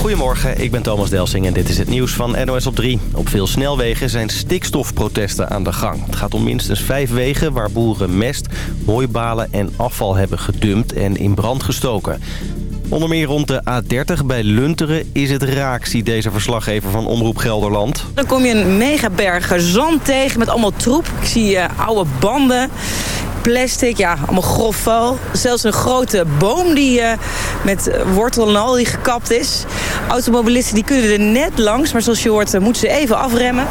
Goedemorgen, ik ben Thomas Delsing en dit is het nieuws van NOS op 3. Op veel snelwegen zijn stikstofprotesten aan de gang. Het gaat om minstens vijf wegen waar boeren mest, hooibalen en afval hebben gedumpt en in brand gestoken. Onder meer rond de A30 bij Lunteren is het raak, ziet deze verslaggever van Omroep Gelderland. Dan kom je een megaberg zand tegen met allemaal troep. Ik zie uh, oude banden, plastic, ja, allemaal grof vuil. Zelfs een grote boom die uh, met wortel en al die gekapt is. Automobilisten die kunnen er net langs, maar zoals je hoort uh, moeten ze even afremmen.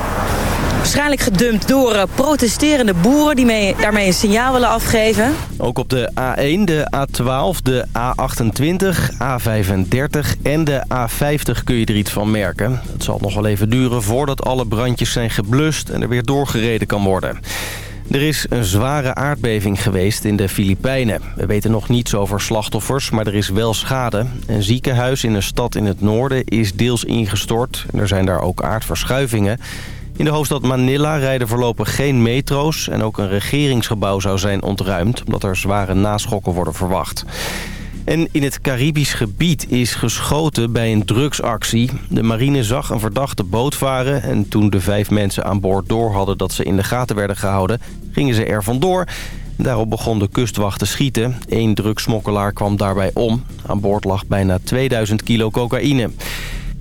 Waarschijnlijk gedumpt door uh, protesterende boeren die mee, daarmee een signaal willen afgeven. Ook op de A1, de A12, de A28, A35 en de A50 kun je er iets van merken. Het zal nog wel even duren voordat alle brandjes zijn geblust en er weer doorgereden kan worden. Er is een zware aardbeving geweest in de Filipijnen. We weten nog niets over slachtoffers, maar er is wel schade. Een ziekenhuis in een stad in het noorden is deels ingestort. Er zijn daar ook aardverschuivingen. In de hoofdstad Manila rijden voorlopig geen metro's... en ook een regeringsgebouw zou zijn ontruimd... omdat er zware naschokken worden verwacht. En in het Caribisch gebied is geschoten bij een drugsactie. De marine zag een verdachte boot varen... en toen de vijf mensen aan boord door hadden dat ze in de gaten werden gehouden... gingen ze er vandoor. Daarop begon de kustwacht te schieten. Eén drugsmokkelaar kwam daarbij om. Aan boord lag bijna 2000 kilo cocaïne.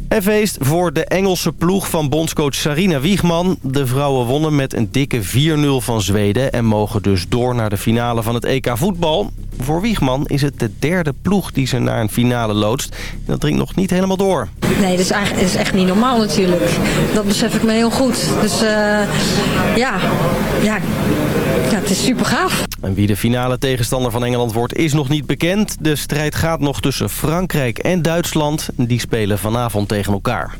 En feest voor de Engelse ploeg van bondscoach Sarina Wiegman. De vrouwen wonnen met een dikke 4-0 van Zweden... en mogen dus door naar de finale van het EK voetbal. Voor Wiegman is het de derde ploeg die ze naar een finale loodst. Dat dringt nog niet helemaal door. Nee, dat is, eigenlijk, is echt niet normaal natuurlijk. Dat besef ik me heel goed. Dus uh, ja. ja, ja, het is super gaaf. En wie de finale tegenstander van Engeland wordt is nog niet bekend. De strijd gaat nog tussen Frankrijk en Duitsland. Die spelen vanavond tegen elkaar.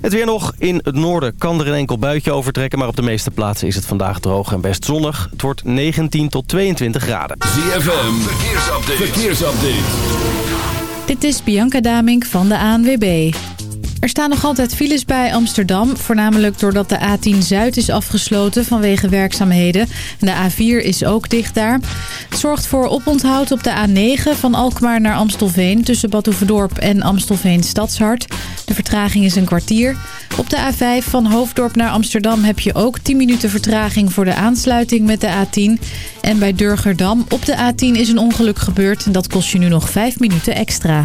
Het weer nog. In het noorden kan er een enkel buitje overtrekken... maar op de meeste plaatsen is het vandaag droog en best zonnig. Het wordt 19 tot 22 graden. ZFM, verkeersupdate. verkeersupdate. Dit is Bianca Damink van de ANWB. Er staan nog altijd files bij Amsterdam. Voornamelijk doordat de A10 Zuid is afgesloten vanwege werkzaamheden. De A4 is ook dicht daar. Zorgt voor oponthoud op de A9 van Alkmaar naar Amstelveen... tussen Badhoevedorp en Amstelveen Stadshart. De vertraging is een kwartier. Op de A5 van Hoofddorp naar Amsterdam heb je ook 10 minuten vertraging... voor de aansluiting met de A10. En bij Durgerdam op de A10 is een ongeluk gebeurd... en dat kost je nu nog 5 minuten extra.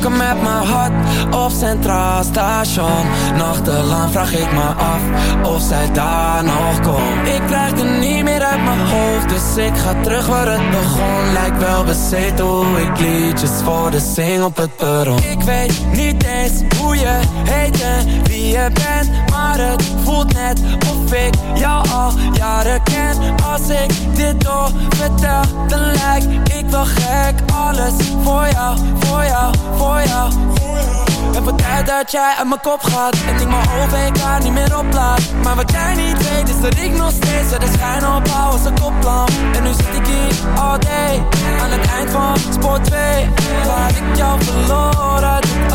Vertrokken met mijn hart op Centraal Station. Nachtelang vraag ik me af of zij daar nog komt. Ik krijg het niet meer uit mijn hoofd Dus ik ga terug waar het begon. Lijkt wel bezeten hoe ik liedjes voor de zing op het perron. Ik weet niet eens hoe je heet en wie je bent Maar het voelt net of ik jou al jaren ken. Als ik dit door vertel dan lijk ik wel gek Alles voor jou, voor jou, voor jou. En voor tijd dat jij uit mijn kop gaat En ik mijn OVK niet meer oplaat. Maar wat jij niet weet is dat ik nog steeds De schijn opbouw als een koplamp. En nu zit ik hier all day Aan het eind van spoor 2 Waar ik jou verloren uit het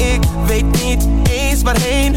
ik weet niet eens waarheen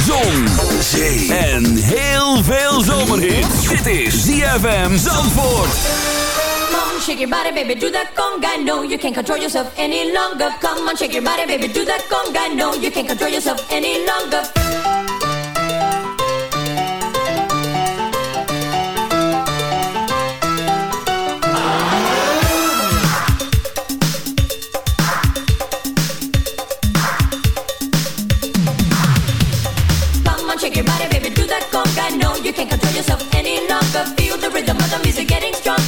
zon, zee en heel veel zomerhit. Dit is ZFM Zandvoort. Come on, shake your body, baby, do that conga. No, you can't control yourself any longer. Come on, shake your body, baby, do that conga. No, you can't control yourself any longer.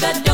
that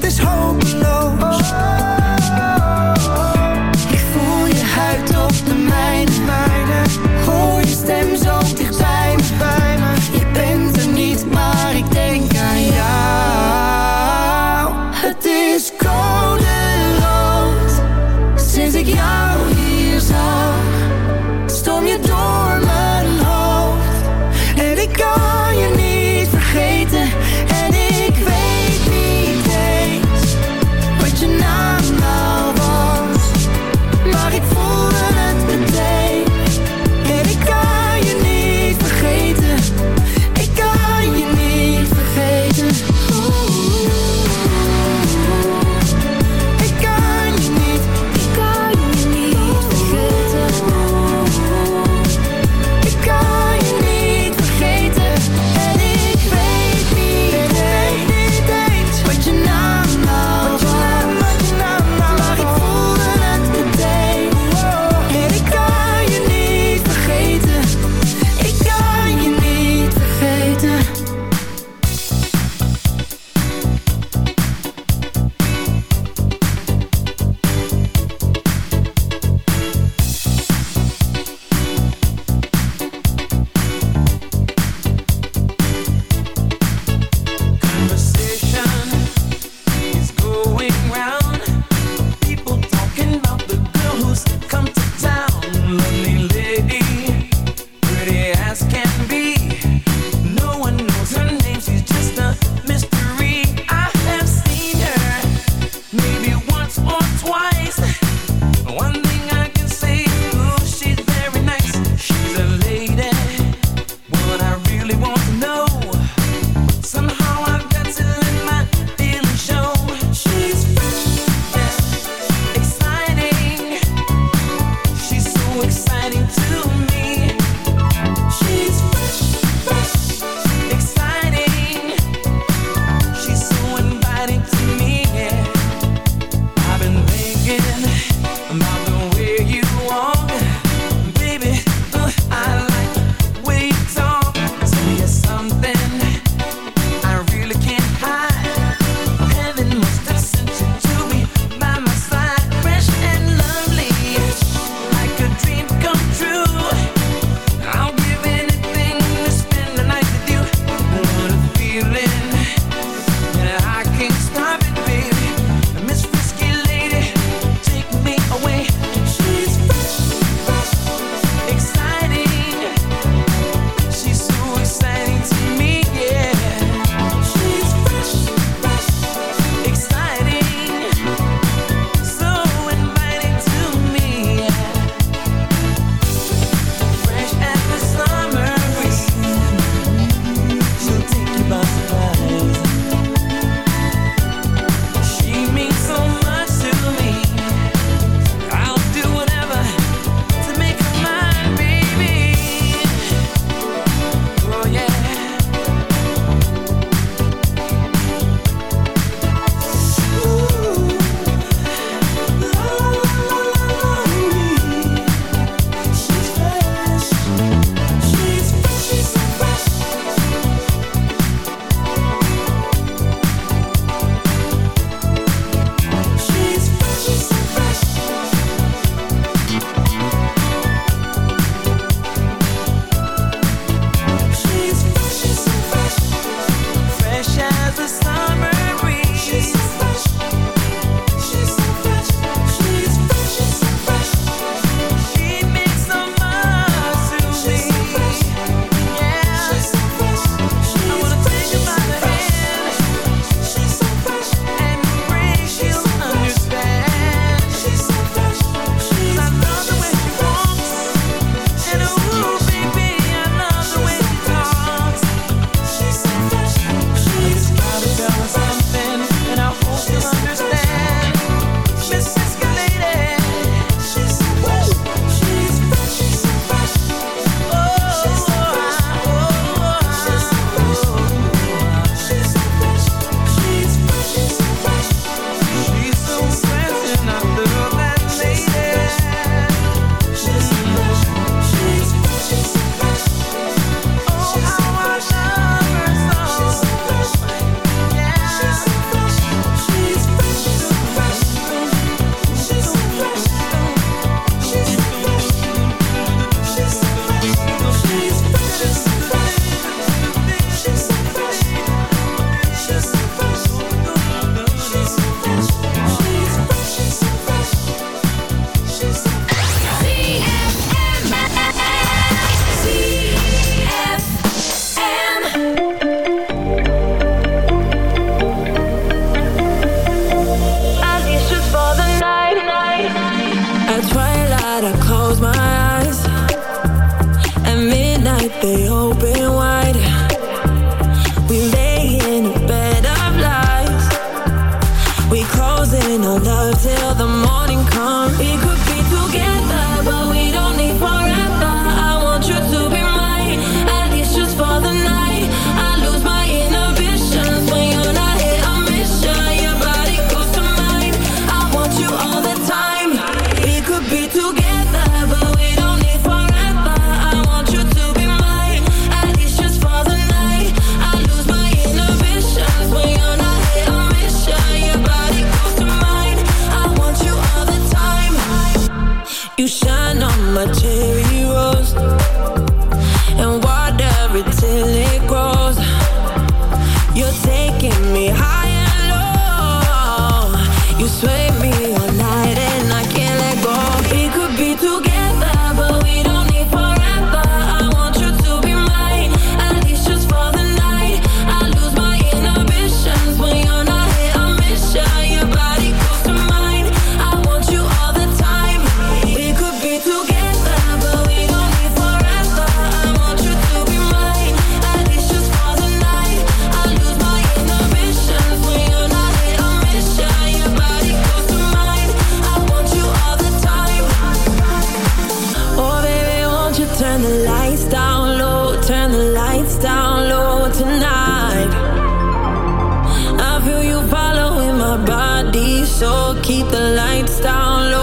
so keep the lights down low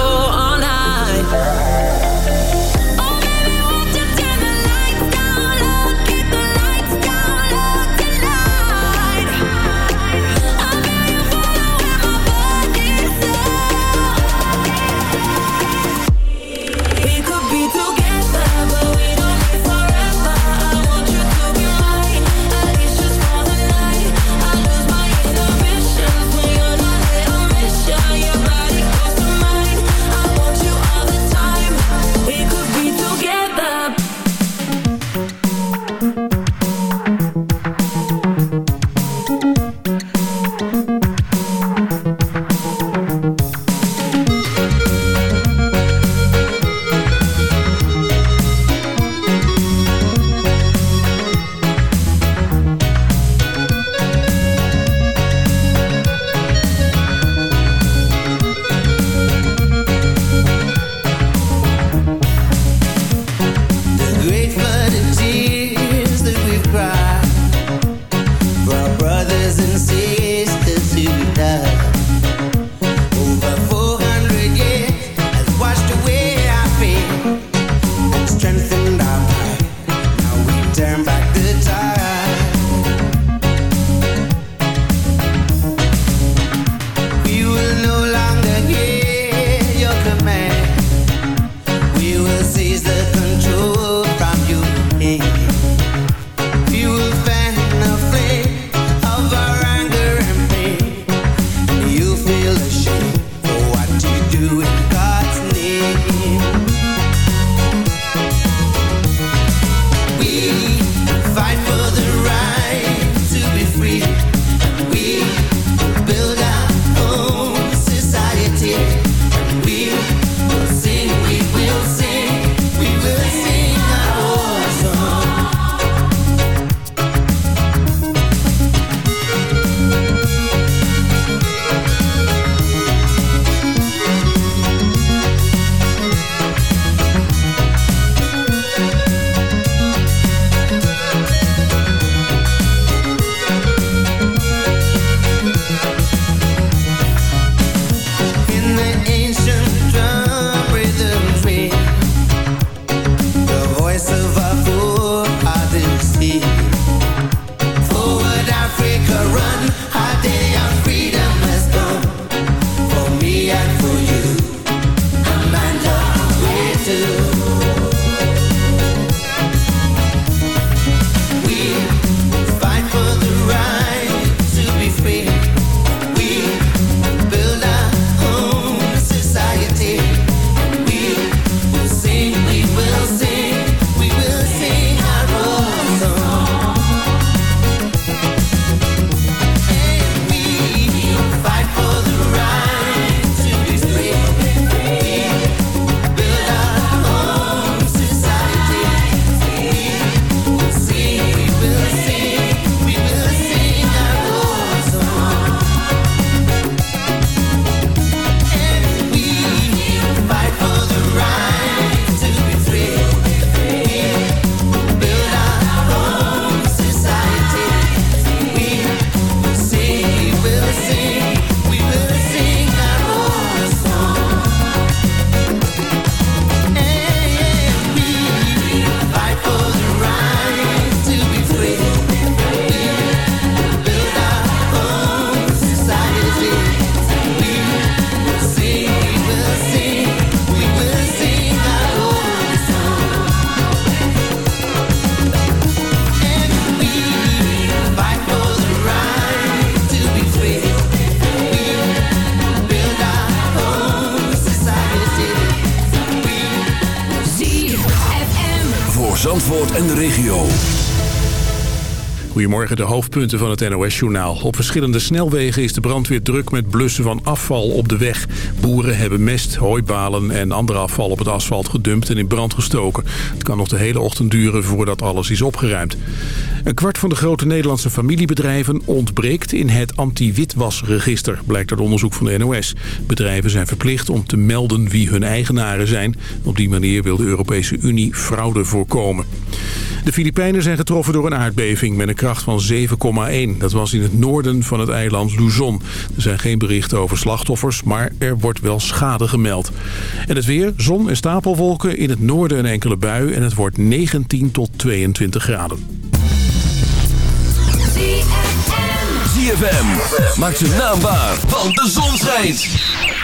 Goedemorgen, de hoofdpunten van het NOS-journaal. Op verschillende snelwegen is de brandweer druk met blussen van afval op de weg. Boeren hebben mest, hooibalen en andere afval op het asfalt gedumpt en in brand gestoken. Het kan nog de hele ochtend duren voordat alles is opgeruimd. Een kwart van de grote Nederlandse familiebedrijven ontbreekt in het anti-witwasregister, blijkt uit onderzoek van de NOS. Bedrijven zijn verplicht om te melden wie hun eigenaren zijn. Op die manier wil de Europese Unie fraude voorkomen. De Filipijnen zijn getroffen door een aardbeving met een van 7,1. Dat was in het noorden van het eiland Luzon. Er zijn geen berichten over slachtoffers, maar er wordt wel schade gemeld. En het weer, zon en stapelwolken, in het noorden een enkele bui... en het wordt 19 tot 22 graden. ZFM maakt zijn naam waar, want de zon schijnt.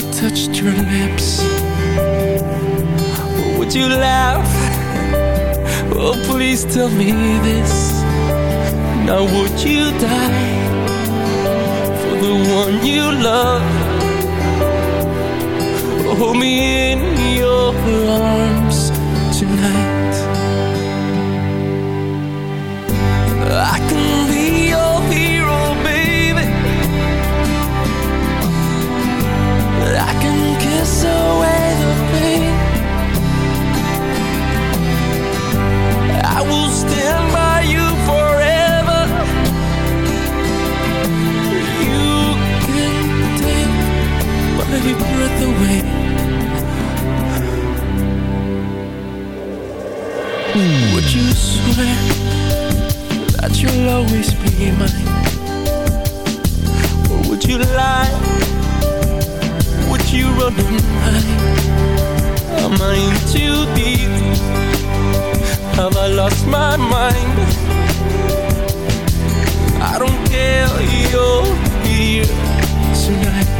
I touched your lips? Would you laugh? Oh, please tell me this. Now, would you die for the one you love? Hold me in be mine? Or would you lie? Would you run and hide? Am I in too deep? Have I lost my mind? I don't care, you're here tonight.